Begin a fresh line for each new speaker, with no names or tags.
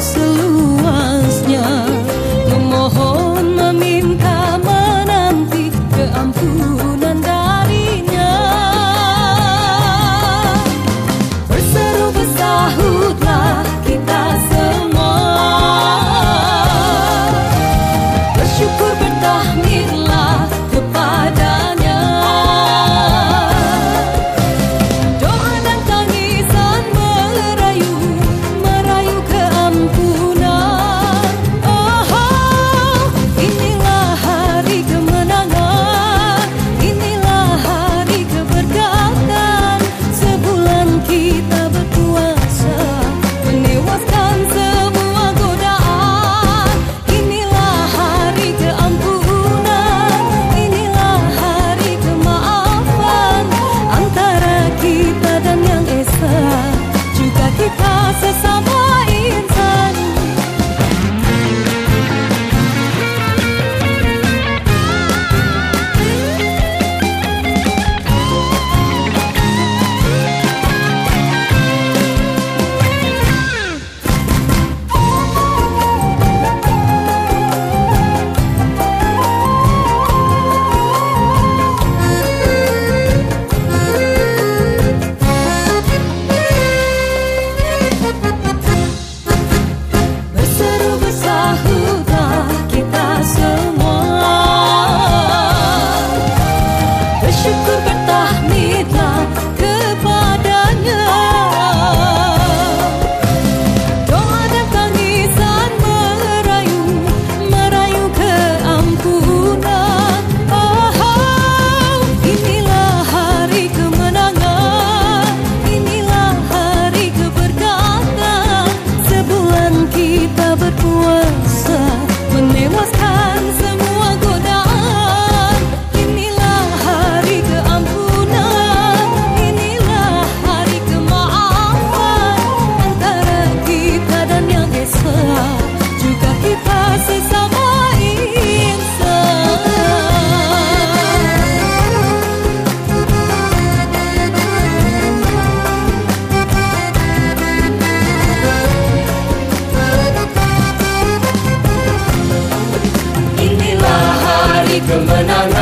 solution. should go kemenangan